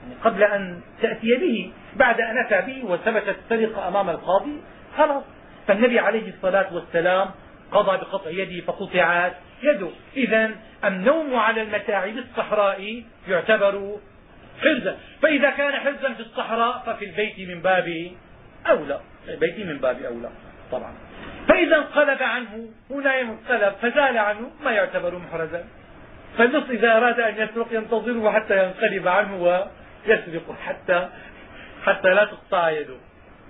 يعني قبل أن تأتي به. بعد أن أتى به وثبتت السرقة أمام القاضي خلاص. فالنبي عليه الصلاة والسلام قضى بقطع يده فقطعت يده. إذا النوم على المتاع بالصحراء يعتبر حرزا. فإذا كان حرزا في الصحراء ففي البيت من باب أولى. البيت من باب أولى طبعا. فإذا انقلب عنه هنا انقلب فزال عنه ما يعتبر محرزا. فالنص إذا أراد أن يسرق ينتظره حتى ينقلب عنه ويسرق حتى حتى لا تقطع يده.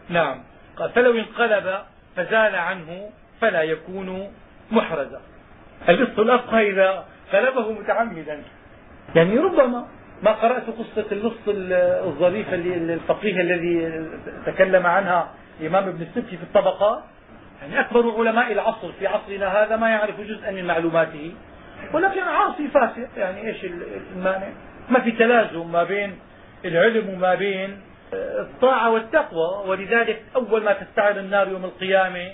نعم. قال فلو انقلب فزال عنه فلا يكون محرزا. اللص الأفقه إذا قلبه متعمدا. يعني ربما ما قرأت قصة اللص الظريف الفقيه الذي تكلم عنها الإمام ابن السبكي في الطبقات يعني أكبر علماء العصر في عصرنا هذا ما يعرف جزءا من معلوماته. ولكن عاصي فاسق. يعني إيش المانع ما في تلازم ما بين العلم وما بين الطاعة والتقوى. ولذلك أول ما تستعر النار يوم القيامة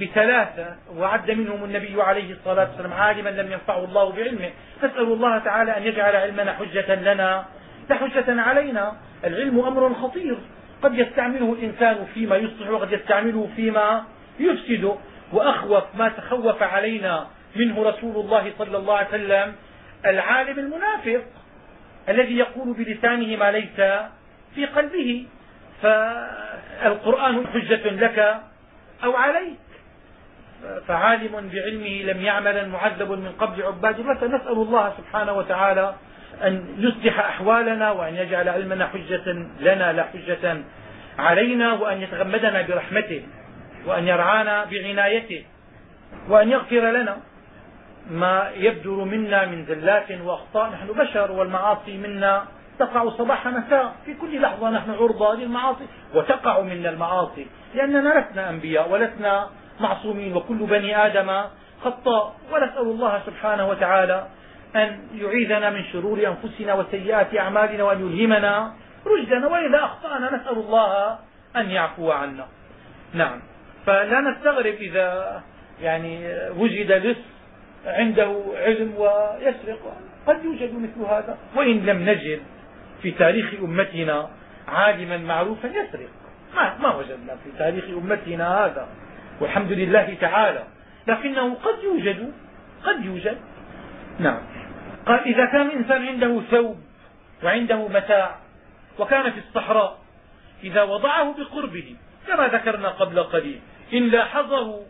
بثلاثة وعد منهم النبي عليه الصلاة والسلام عالما لم ينفعه الله بعلمه. نسأل الله تعالى أن يجعل علمنا حجة لنا لا حجة علينا. العلم أمر خطير. قد يستعمله الإنسان فيما يصلح وقد يستعمله فيما يفسد. وأخوف ما تخوف علينا منه رسول الله صلى الله عليه وسلم العالم المنافق الذي يقول بلسانه ما ليس في قلبه. فالقرآن حجة لك أو عليك. فعالم بعلمه لم يعمل معذب من قبل عباد نسأل الله سبحانه وتعالى أن يصلح أحوالنا وأن يجعل علمنا حجة لنا لا حجة علينا وأن يتغمدنا برحمته وأن يرعانا بعنايته وأن يغفر لنا ما يبدر منا من زلات وأخطاء. نحن بشر والمعاصي منا تقع صباح مساء. في كل لحظة نحن عرضة للمعاصي وتقع منا المعاصي لأننا لسنا أنبياء ولسنا معصومين وكل بني آدم خطاء ونسأل الله سبحانه وتعالى أن يعيذنا من شرور أنفسنا وسيئات أعمالنا وأن يلهمنا رشدنا وإذا أخطأنا نسأل الله أن يعفو عنا. نعم. فلا نستغرب إذا يعني وجد لص عنده علم ويسرق. قد يوجد مثل هذا. وإن لم نجد في تاريخ أمتنا عالما معروفا يسرق. ما, ما وجدنا في تاريخ أمتنا هذا. والحمد لله تعالى. لكنه قد يوجد قد يوجد. نعم. قال إذا كان الإنسان عنده ثوب وعنده متاع وكان في الصحراء إذا وضعه بقربه كما ذكرنا قبل قليل إن لاحظه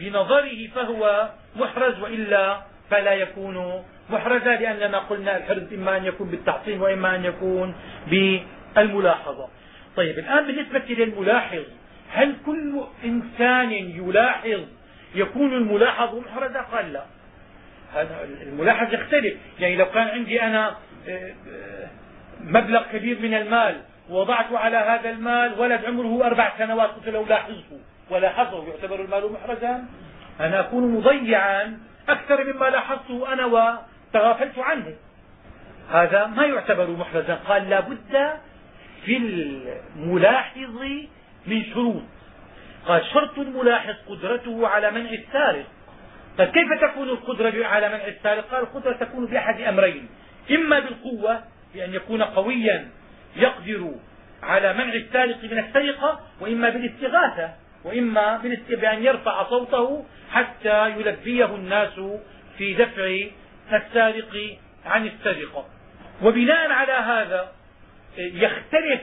بنظره فهو محرز وإلا فلا يكون محرزا لأننا قلنا الحرز إما أن يكون بالتحصين وإما أن يكون بالملاحظة. طيب الآن بالنسبة للملاحظ هل كل إنسان يلاحظ يكون الملاحظ محرزا قال لا. هذا الملاحظ يختلف. يعني لو كان عندي أنا آه، آه، مبلغ كبير من المال ووضعت على هذا المال ولد عمره أربع سنوات قلت له لاحظه ولاحظه يعتبر المال محرزا. أنا أكون مضيعا أكثر مما لاحظته أنا وتغافلت عنه. هذا ما يعتبر محرزا. قال لا بد في الملاحظ من شروط. قال شرط الملاحظ قدرته على منع السارق. طيب كيف تكون القدرة على منع السارق؟ قال القدرة تكون بأحد أمرين. إما بالقوة بأن يكون قويا يقدر على منع السارق من السرقة وإما بالاستغاثة وإما بأن يرفع صوته حتى يلبيه الناس في دفع السارق عن السرقة. وبناء على هذا يختلف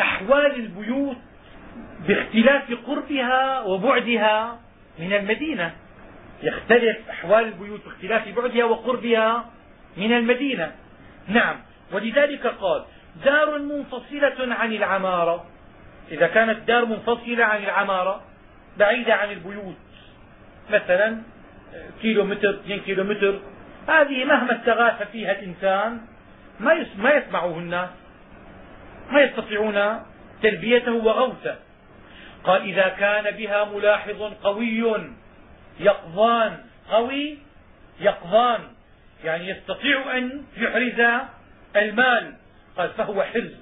أحوال البيوت باختلاف قربها وبعدها من المدينة. يختلف أحوال البيوت باختلاف بعدها وقربها من المدينة. نعم ولذلك قال دار منفصلة عن العمارة. إذا كانت دار منفصلة عن العمارة بعيدة عن البيوت مثلا كيلو متر اثنين كيلو متر هذه مهما استغاث فيها الإنسان ما يسمعه الناس ما يستطيعون تلبيته وغوثه. قال إذا كان بها ملاحظ قوي يقظان قوي يقظان. يعني يستطيع أن يحرز المال. قال فهو حرز.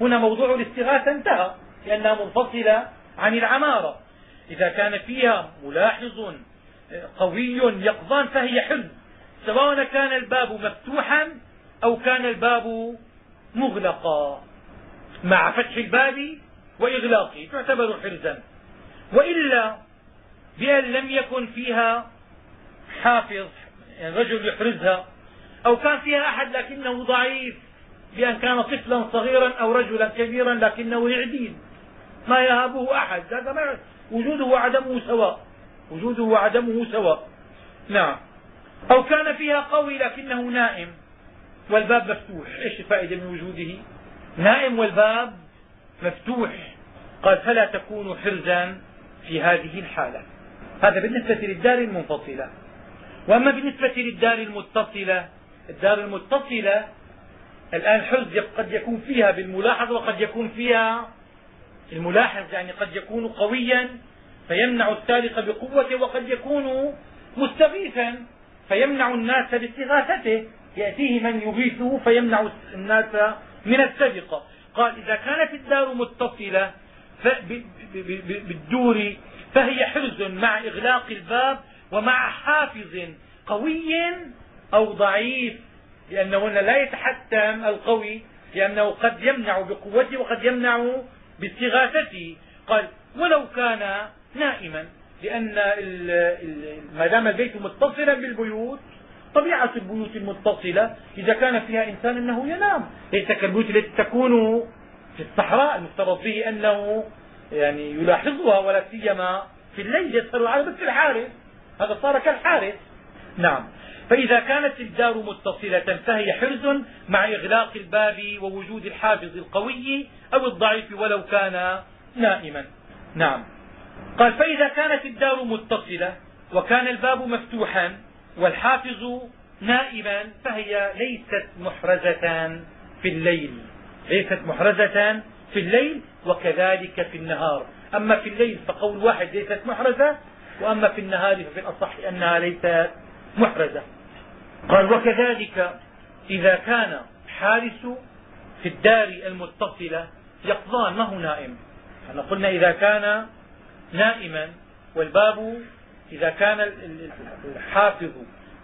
هنا موضوع الاستغاثة انتهى لأنها منفصلة عن العمارة. إذا كان فيها ملاحظ قوي يقظان فهي حرز. سواء كان الباب مفتوحا أو كان الباب مغلقا. مع فتح الباب وإغلاقه تعتبر حرزا. وإلا بأن لم يكن فيها حافظ يعني رجل يحرزها أو كان فيها أحد لكنه ضعيف بأن كان طفلا صغيرا أو رجلا كبيرا لكنه يعديل ما يهابه أحد هذا ما وجوده وعدمه سواء. وجوده وعدمه سواء. نعم. أو كان فيها قوي لكنه نائم والباب مفتوح. إيش الفائدة من وجوده؟ نائم والباب مفتوح. قال فلا تكون حرزا في هذه الحالة. هذا بالنسبة للدار المنفصلة. وأما بالنسبة للدار المتصلة الدار المتصلة الآن حرز قد يكون فيها بالملاحظة وقد يكون فيها الملاحظ يعني قد يكون قويا فيمنع السارق بقوته وقد يكون مستغيثا فيمنع الناس باستغاثته. يأتيه من يغيثه فيمنع الناس من السرقة قال إذا كانت الدار متصلة بالدور فهي حرز مع إغلاق الباب ومع حافظ قوي أو ضعيف لأنه هنا لا يتحتم القوي لأنه قد يمنع بقوته وقد يمنع باستغاثته. قال ولو كان نائما لأن ما دام البيت متصلا بالبيوت طبيعة البيوت المتصلة إذا كان فيها إنسان أنه ينام. ليس كالبيوت التي تكون في الصحراء المفترض به أنه يعني يلاحظها ولا سيما في الليل يسهر على بس الحارس. هذا صار كالحارس. نعم. فإذا كانت الدار متصلة فهي حرز مع إغلاق الباب ووجود الحافظ القوي أو الضعيف ولو كان نائما. نعم. قال فإذا كانت الدار متصلة وكان الباب مفتوحا والحافظ نائما فهي ليست محرزة في الليل. ليست محرزة في الليل وكذلك في النهار. أما في الليل فقول واحد ليست محرزة وأما في النهار ففي الأصح أنها ليست محرزة. قال وكذلك إذا كان حارس في الدار المتصلة يقظان ما هو نائم. أحنا قلنا إذا كان نائما والباب إذا كان الحافظ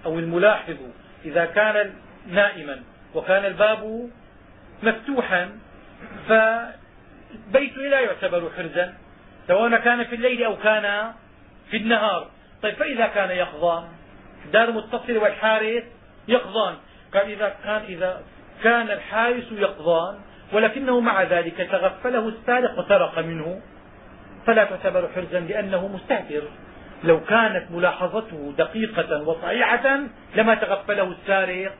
أو الملاحظ إذا كان نائما وكان الباب مفتوحا فبيته لا يعتبر حرزا سواء كان في الليل أو كان في النهار. طيب فإذا كان يقظان دار متصل والحارس يقظان قال إذا كان إذا كان الحارس يقظان ولكنه مع ذلك تغفله السارق وسرق منه فلا تعتبر حرزا لأنه مستهتر. لو كانت ملاحظته دقيقة وصحيحة لما تغفله السارق.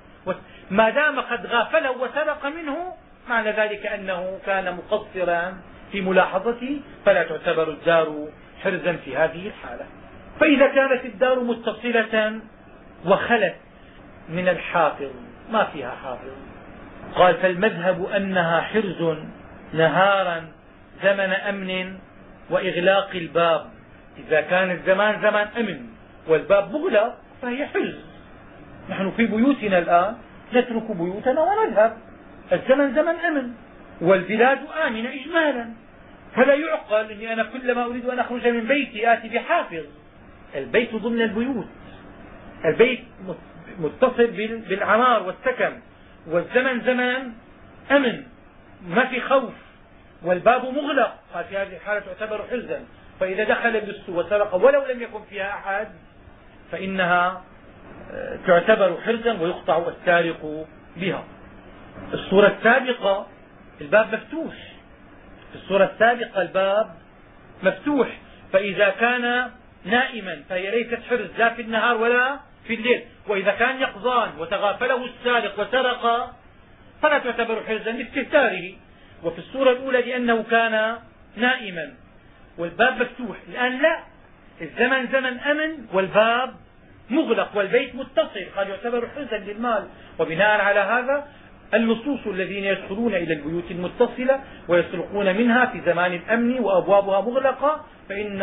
ما دام قد غافله وسرق منه معنى ذلك أنه كان مقصرا في ملاحظته فلا تعتبر الدار حرزا في هذه الحالة. فإذا كانت الدار متصلة وخلت من الحافظ ما فيها حافظ. قال فالمذهب أنها حرز نهارا زمن أمن وإغلاق الباب. إذا كان الزمان زمان أمن والباب مغلق فهي حرز نحن في بيوتنا الآن نترك بيوتنا ونذهب. الزمن زمن أمن والبلاد آمنة إجمالا. فلا يعقل أني أنا كلما أريد أن أخرج من بيتي آتي بحافظ. البيت ضمن البيوت. البيت متصل بالعمار والسكن. والزمن زمن أمن. ما في خوف. والباب مغلق. قال هذه الحالة تعتبر حرزا فإذا دخل بالسوء وسرق ولو لم يكن فيها أحد فإنها آه، تعتبر حرزا ويقطع السارق بها. الصورة السابقة الباب مفتوح. في الصورة السابقة الباب مفتوح. فإذا كان نائما فهي ليست حرز لا في النهار ولا في الليل. وإذا كان يقظان وتغافله السارق وسرق فلا تعتبر حرزا لاستهتاره. وفي الصورة الأولى لأنه كان نائما. والباب مفتوح. الآن لا. الزمن زمن أمن والباب مغلق والبيت متصل. قد يعتبر حرزا للمال. وبناء على هذا اللصوص الذين يدخلون إلى البيوت المتصلة ويسرقون منها في زمان الأمن وأبوابها مغلقة فإن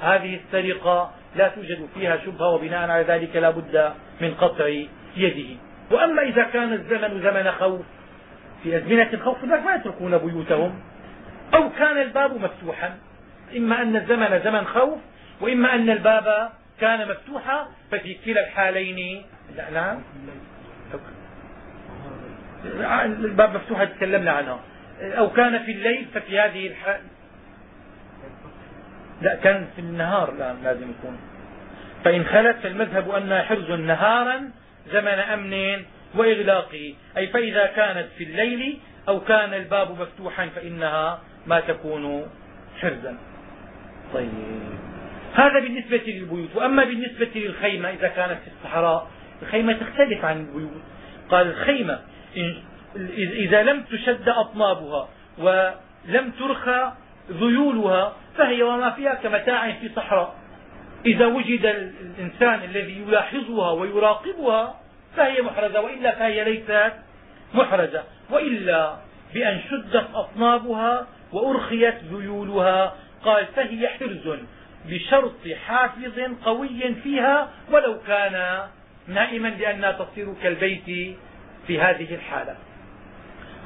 هذه السرقة لا توجد فيها شبهة وبناء على ذلك لا بد من قطع يده. وأما إذا كان الزمن زمن خوف في أزمنة الخوف ما يتركون بيوتهم. أو كان الباب مفتوحا إما أن الزمن زمن خوف وإما أن الباب كان مفتوحا ففي كلا الحالين. لا نعم الباب مفتوحة تكلمنا عنها أو كان في الليل ففي هذه الحال لا كان في النهار الآن لازم يكون. فإن خلت فالمذهب أن حرز نهارا زمن أمن وإغلاقه أي فإذا كانت في الليل أو كان الباب مفتوحا فإنها ما تكون حرزا. طيب. هذا بالنسبة للبيوت وأما بالنسبة للخيمة إذا كانت في الصحراء الخيمة تختلف عن البيوت. قال الخيمة إذا لم تشد أطنابها ولم ترخى ذيولها فهي وما فيها كمتاع في صحراء. إذا وجد الإنسان الذي يلاحظها ويراقبها فهي محرزة وإلا فهي ليست محرزة. وإلا بأن شدت أطنابها وأرخيت ذيولها قال فهي حرز بشرط حافظ قوي فيها ولو كان نائما لأنها تصير كالبيت في هذه الحالة.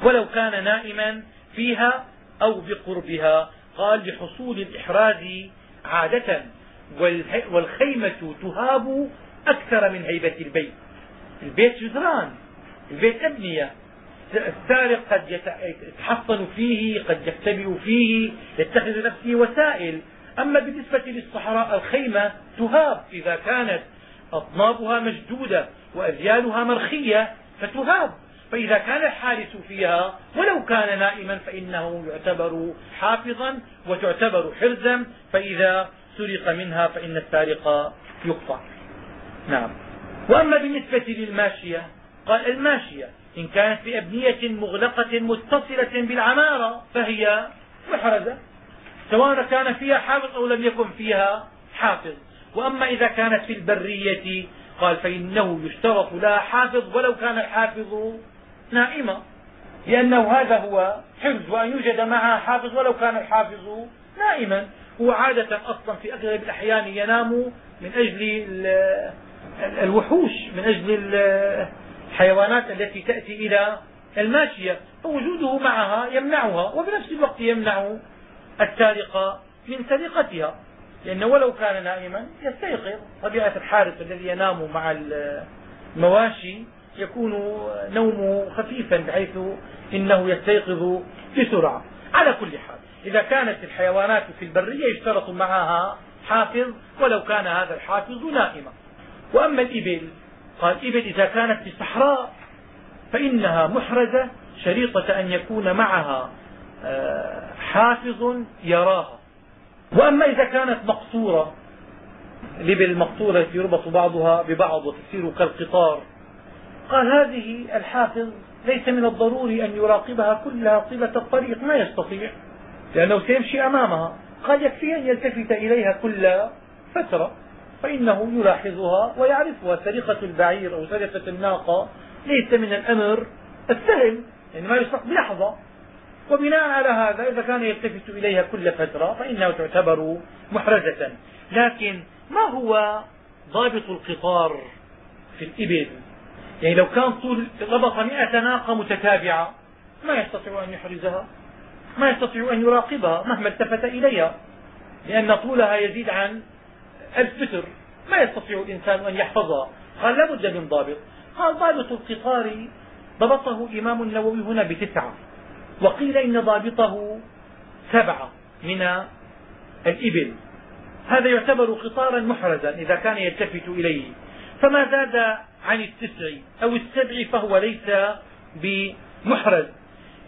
ولو كان نائما فيها أو بقربها. قال بحصول الإحراز عادة والخيمة تهاب أكثر من هيبة البيت. البيت جدران البيت أبنية. السارق قد يتحصن فيه قد يختبئ فيه يتخذ لنفسه وسائل. أما بالنسبة للصحراء الخيمة تهاب. إذا كانت أطنابها مشدودة وأذيالها مرخية فتهاب. فإذا كان الحارس فيها ولو كان نائما فإنه يعتبر حافظا وتعتبر حرزا. فإذا سرق منها فإن السارق يقطع. نعم. وأما بالنسبة للماشية قال الماشية. إن كانت في أبنية مغلقة متصلة بالعمارة فهي محرزة سواء كان فيها حافظ أو لم يكن فيها حافظ. وأما إذا كانت في البرية قال فإنه يشترط لها حافظ ولو كان الحافظ نائما لأنه هذا هو حفظ وأن يوجد معها حافظ ولو كان الحافظ نائما. هو عادة أصلا في أغلب الأحيان ينام من أجل الوحوش من أجل الحيوانات التي تأتي إلى الماشية فوجوده معها يمنعها وبنفس الوقت يمنع السارق من سرقتها لأنه ولو كان نائما يستيقظ. طبيعة الحارس الذي ينام مع المواشي يكون نومه خفيفا بحيث إنه يستيقظ بسرعة. على كل حال إذا كانت الحيوانات في البرية يشترط معها حافظ ولو كان هذا الحافظ نائما. وأما الإبل قال إبل إذا كانت في صحراء فإنها محرزة شريطة أن يكون معها آه، حافظ يراها. وأما إذا كانت مقصورة الإبل المقصورة يربط بعضها ببعض وتصير كالقطار قال هذه الحافظ ليس من الضروري أن يراقبها كلها طيلة الطريق ما يستطيع لأنه سيمشي أمامها. قال يكفي أن يلتفت إليها كل فترة. فإنه يلاحظها ويعرفها. سرقة البعير أو سرقة الناقة ليس من الأمر السهل يعني ما يسرق بلحظة. وبناء على هذا إذا كان يلتفت إليها كل فترة فإنها تعتبر محرزة. لكن ما هو ضابط القطار في الإبل؟ يعني لو كان طول ربط مئة ناقة متتابعة ما يستطيع أن يحرزها ما يستطيع أن يراقبها مهما التفت إليها لأن طولها يزيد عن ألف متر ما يستطيع الإنسان أن يحفظها. قال لا بد من ضابط. قال ضابط القطار ضبطه الإمام النووي هنا بتسعة. وقيل إن ضابطه سبعة من الإبل. هذا يعتبر قطارا محرزا إذا كان يلتفت إليه. فما زاد عن التسع أو السبع فهو ليس بمحرز.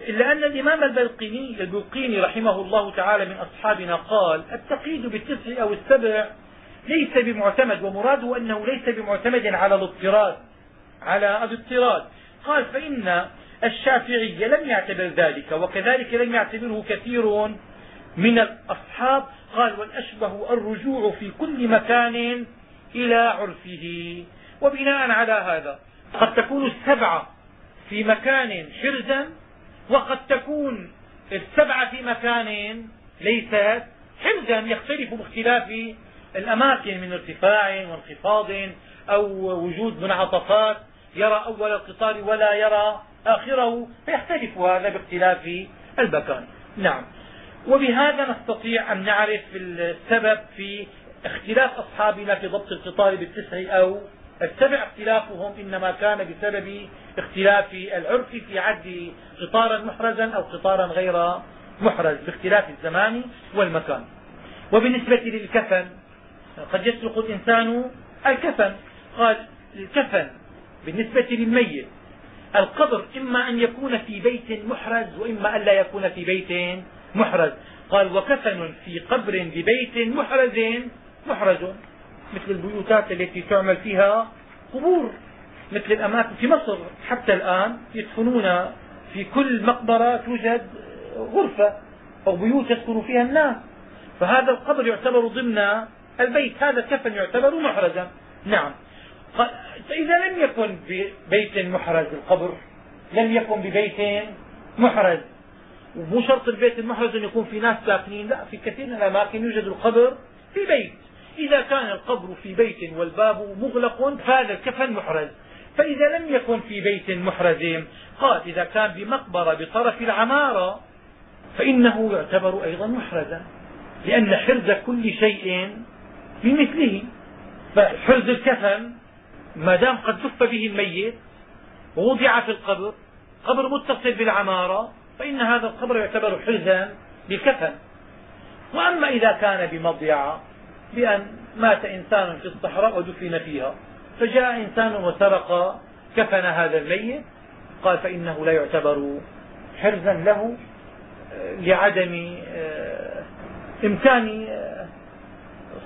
إلا أن الإمام البلقيني البلقيني رحمه الله تعالى من أصحابنا قال التقييد بالتسع أو السبع ليس بمعتمد ومراده أنه ليس بمعتمد على الاضطراد على الاضطراد. قال فإن الشافعي لم يعتبر ذلك وكذلك لم يعتبره كثير من الأصحاب. قال والأشبه الرجوع في كل مكان إلى عرفه. وبناء على هذا قد تكون السبعة في مكان حرزا وقد تكون السبعة في مكان ليست حرزا يختلف باختلاف الأماكن من ارتفاع وانخفاض أو وجود منعطفات يرى أول القطار ولا يرى آخره فيختلف هذا باختلاف المكان. نعم. وبهذا نستطيع أن نعرف السبب في اختلاف أصحابنا في ضبط القطار بالتسع أو السبع. اختلافهم إنما كان بسبب اختلاف العرف في عد قطارا محرزا أو قطارا غير محرز باختلاف الزمان والمكان. وبالنسبة للكفن قد يسرق الإنسان الكفن. قال الكفن بالنسبة للميت. القبر إما أن يكون في بيت محرز وإما أن لا يكون في بيت محرز. قال وكفن في قبر ببيت محرز محرز. مثل البيوتات التي تعمل فيها قبور. مثل الأماكن في مصر حتى الآن يدفنون في كل مقبرة توجد غرفة أو بيوت يسكن فيها الناس. فهذا القبر يعتبر ضمن البيت هذا الكفن يعتبر محرزا؟ نعم. فإذا لم يكن ببيت محرز القبر لم يكن ببيت محرز ومو شرط البيت المحرز أن يكون في ناس ساكنين لا في كثير من الأماكن يوجد القبر في بيت. إذا كان القبر في بيت والباب مغلق فهذا الكفن محرز؟ فإذا لم يكن في بيت محرز قال إذا كان بمقبرة بطرف العمارة فإنه يعتبر أيضا محرزا لأن حرز كل شيء بمثله فحرز الكفن ما دام قد دف به الميت ووضع في القبر قبر متصل بالعمارة فإن هذا القبر يعتبر حرزا للكفن. وأما إذا كان بمضيعة بأن مات إنسان في الصحراء ودفن فيها فجاء إنسان وسرق كفن هذا الميت قال فإنه لا يعتبر حرزا له آه، لعدم آه، إمكان آه،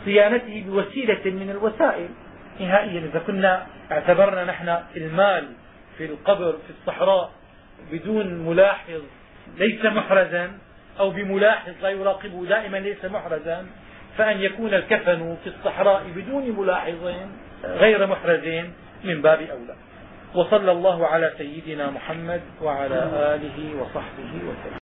صيانته بوسيلة من الوسائل. نهائيا إذا كنا اعتبرنا نحن المال في القبر في الصحراء بدون ملاحظ ليس محرزا أو بملاحظ لا يراقبه دائما ليس محرزا فأن يكون الكفن في الصحراء بدون ملاحظ غير محرز من باب أولى. وصلى الله على سيدنا محمد وعلى آله وصحبه وسلم.